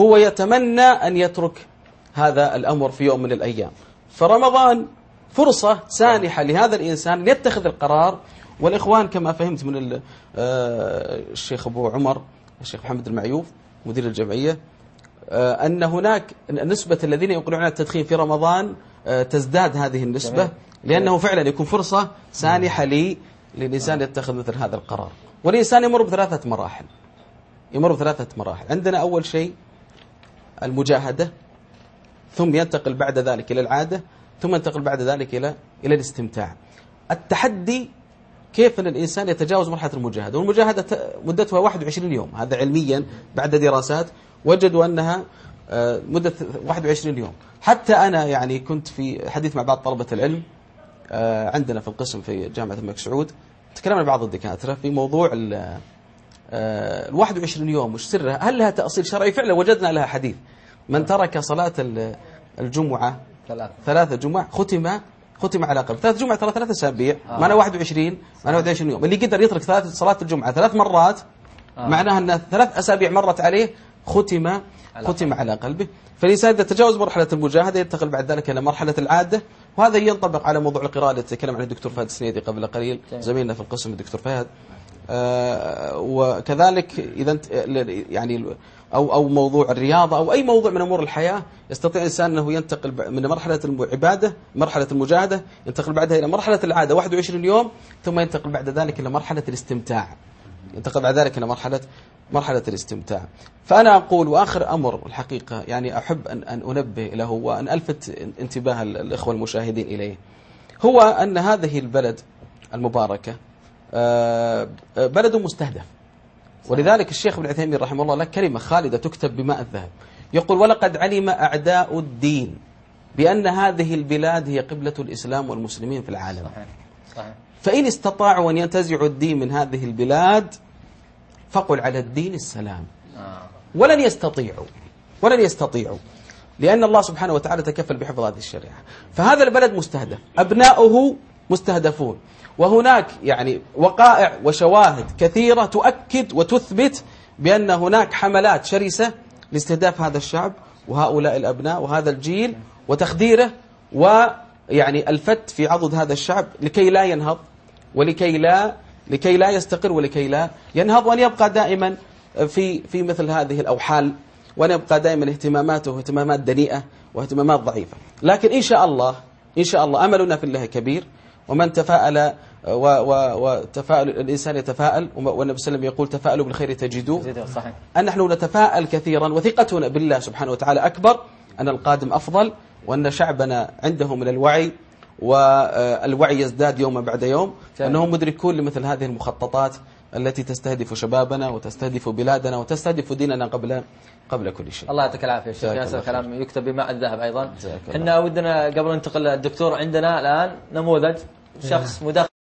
هو يتمنى أن يترك هذا الأمر في يوم من الأيام. فرمضان فرصة سانحة لهذا الإنسان ليتخذ القرار. والإخوان كما فهمت من آه، الشيخ أبو عمر الشيخ محمد المعيوف مدير الجمعية آه، أن هناك نسبة الذين يقلعون التدخين في رمضان آه، تزداد هذه النسبة. لأنه فعلا يكون فرصة سانحة لي للإنسان يتخذ مثل هذا القرار. والإنسان يمر بثلاثة مراحل. يمر بثلاثة مراحل. عندنا أول شيء المجاهدة ثم ينتقل بعد ذلك إلى العادة ثم ينتقل بعد ذلك إلى إلى الاستمتاع. التحدي كيف أن الإنسان يتجاوز مرحلة المجاهدة؟ والمجاهدة مدتها 21 يوم. هذا علميا بعد دراسات وجدوا أنها آه، مدة 21 يوم. حتى أنا يعني كنت في حديث مع بعض طلبة العلم آه، عندنا في القسم في جامعة الملك سعود تكلمنا بعض الدكاترة في موضوع ال21 يوم وش سرها هل لها تأصيل شرعي؟ فعلا وجدنا لها حديث. من ترك صلاة الجمعة ثلاثة. ثلاثة ختمة ختم ختم على قبل. ثلاث جمعة ترى ثلاثة أسابيع. آه. واحد وعشرين 21 معنا 21 يوم. اللي قدر يترك ثلاث صلاة الجمعة ثلاث مرات آه. معناها أن ثلاث أسابيع مرت عليه ختم على ختم على قلبه. فالإنسان إذا تجاوز مرحلة المجاهدة ينتقل بعد ذلك إلى مرحلة العادة. وهذا ينطبق على موضوع القراءة التي تكلم عنه الدكتور فهد السنيدي قبل قليل. طيب. زميلنا في القسم الدكتور فهد. آه، وكذلك إذا يعني أو أو موضوع الرياضة أو أي موضوع من أمور الحياة يستطيع الانسان أنه ينتقل من مرحلة العباده مرحلة المجاهدة ينتقل بعدها إلى مرحلة العادة. 21 يوم ثم ينتقل بعد ذلك إلى مرحلة الاستمتاع. ينتقل بعد ذلك إلى مرحله مرحلة الاستمتاع. فأنا أقول وآخر أمر الحقيقة يعني أحب ان أن أنبه له وأن ألفت انتباه الإخوة المشاهدين إليه هو أن هذه البلد المباركة آه، آه، بلد مستهدف. ولذلك الشيخ ابن عثيمين رحمه الله له كلمة خالدة تكتب بماء الذهب. يقول ولقد علم أعداء الدين بأن هذه البلاد هي قبلة الإسلام والمسلمين في العالم. صحيح. صحيح. فإن استطاعوا أن ينتزعوا الدين من هذه البلاد فقل على الدين السلام. آه. ولن يستطيعوا. ولن يستطيعوا. لأن الله سبحانه وتعالى تكفل بحفظ هذه الشريعة. فهذا البلد مستهدف. أبناؤه مستهدفون. وهناك يعني وقائع وشواهد كثيرة تؤكد وتثبت بأن هناك حملات شرسة لاستهداف هذا الشعب وهؤلاء الأبناء وهذا الجيل وتخديره ويعني الفت في عضد هذا الشعب لكي لا ينهض ولكي لا لكي لا يستقر ولكي لا ينهض وأن يبقى دائما في في مثل هذه الأوحال وأن يبقى دائما اهتماماته اهتمامات دنيئة واهتمامات ضعيفة. لكن إن شاء الله إن شاء الله أملنا في الله كبير ومن تفاءل وتفاءل الإنسان يتفاءل والنبي صلى الله عليه وسلم يقول تفاءلوا بالخير تجدوه. صحيح. أن نحن نتفاءل كثيرا وثقتنا بالله سبحانه وتعالى أكبر أن القادم أفضل وأن شعبنا عنده من الوعي والوعي يزداد يوما بعد يوم. أنهم مدركون لمثل هذه المخططات التي تستهدف شبابنا وتستهدف بلادنا وتستهدف ديننا قبل قبل كل شيء. الله يعطيك العافية شيخ ياسر. كلام يكتب بماء الذهب أيضا. إحنا ودنا قبل ننتقل للدكتور عندنا الآن نموذج. شخص مدخل